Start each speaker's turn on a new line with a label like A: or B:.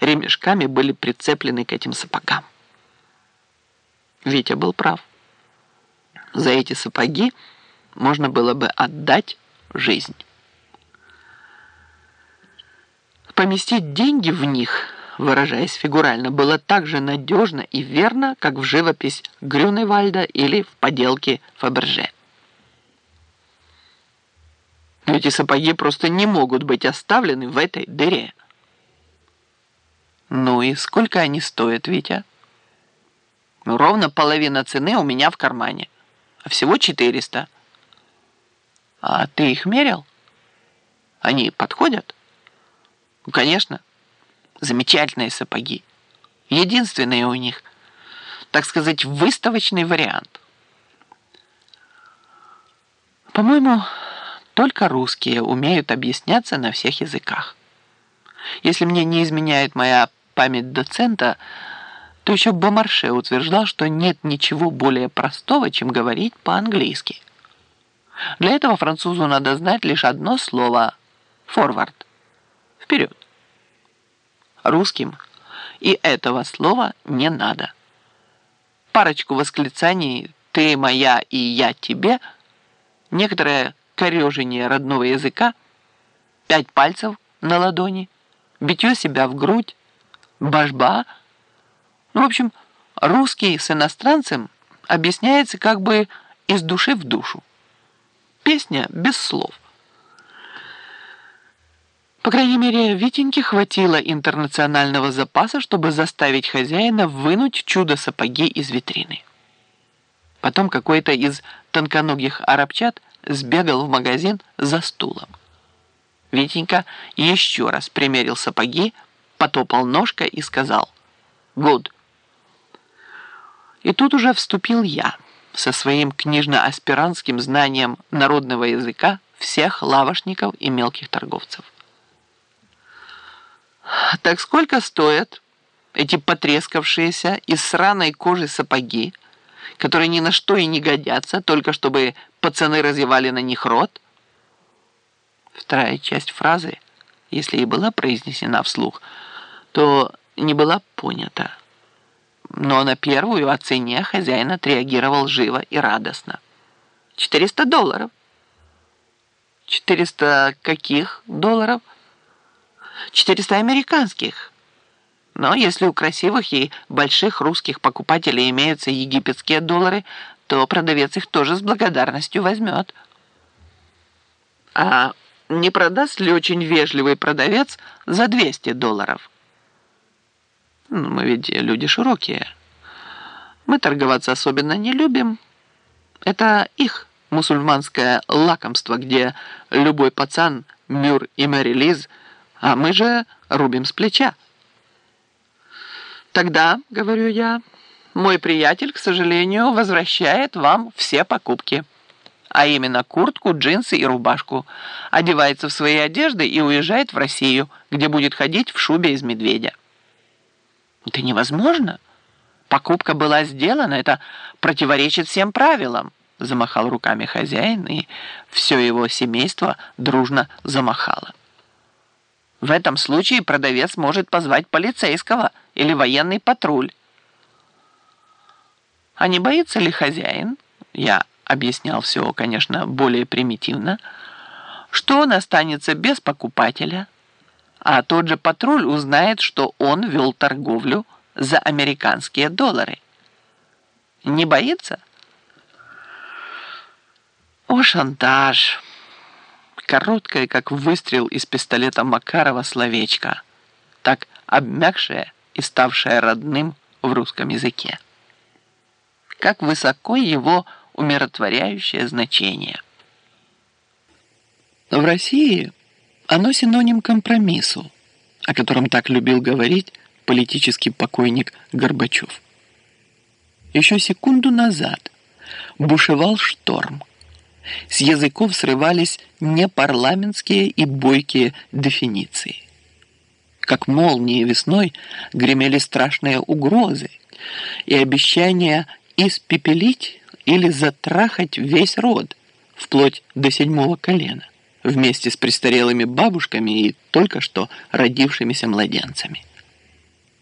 A: ремешками были прицеплены к этим сапогам. Витя был прав. За эти сапоги можно было бы отдать жизнь. Поместить деньги в них, выражаясь фигурально, было так же надежно и верно, как в живопись Грюневальда или в поделке Фаберже. Эти сапоги просто не могут быть оставлены в этой дыре. Ну и сколько они стоят, Витя? Ну, ровно половина цены у меня в кармане. А всего 400. А ты их мерил? Они подходят? Ну, конечно. Замечательные сапоги. Единственные у них, так сказать, выставочный вариант. По-моему, только русские умеют объясняться на всех языках. Если мне не изменяет моя память доцента, то еще Бомарше утверждал, что нет ничего более простого, чем говорить по-английски. Для этого французу надо знать лишь одно слово «форвард» – «вперед». Русским и этого слова не надо. Парочку восклицаний «ты моя» и «я тебе» некоторое корежение родного языка, пять пальцев на ладони, битье себя в грудь, башба. Ну, в общем, русский с иностранцем объясняется как бы из души в душу. Песня без слов. По крайней мере, Витеньке хватило интернационального запаса, чтобы заставить хозяина вынуть чудо-сапоги из витрины. Потом какой-то из тонконогих арабчат сбегал в магазин за стулом. Витенька еще раз примерил сапоги, потопал ножкой и сказал «Гуд». И тут уже вступил я со своим книжно-аспирантским знанием народного языка всех лавошников и мелких торговцев. Так сколько стоят эти потрескавшиеся из сраной кожи сапоги, которые ни на что и не годятся, только чтобы пацаны разъевали на них рот? Вторая часть фразы, если и была произнесена вслух, то не была понята. Но на первую о цене хозяин отреагировал живо и радостно. «Четыреста долларов». «Четыреста каких долларов?» «Четыреста американских». Но если у красивых и больших русских покупателей имеются египетские доллары, то продавец их тоже с благодарностью возьмет. А не продаст ли очень вежливый продавец за 200 долларов? Ну, мы ведь люди широкие. Мы торговаться особенно не любим. Это их мусульманское лакомство, где любой пацан Мюр и Мэри а мы же рубим с плеча. Тогда, говорю я, мой приятель, к сожалению, возвращает вам все покупки. А именно куртку, джинсы и рубашку. Одевается в свои одежды и уезжает в Россию, где будет ходить в шубе из медведя. Это невозможно. Покупка была сделана, это противоречит всем правилам. Замахал руками хозяин, и все его семейство дружно замахало. В этом случае продавец может позвать полицейского или военный патруль. А не боится ли хозяин, я объяснял все, конечно, более примитивно, что он останется без покупателя, а тот же патруль узнает, что он вел торговлю за американские доллары. Не боится? О, шантаж! короткое, как выстрел из пистолета Макарова словечко, так обмякшее и ставшее родным в русском языке. Как высоко его умиротворяющее значение. В России оно синоним компромиссу, о котором так любил говорить политический покойник Горбачев. Еще секунду назад бушевал шторм – с языков срывались непарламентские и бойкие дефиниции. Как молнии весной гремели страшные угрозы и обещания испепелить или затрахать весь род, вплоть до седьмого колена, вместе с престарелыми бабушками и только что родившимися младенцами.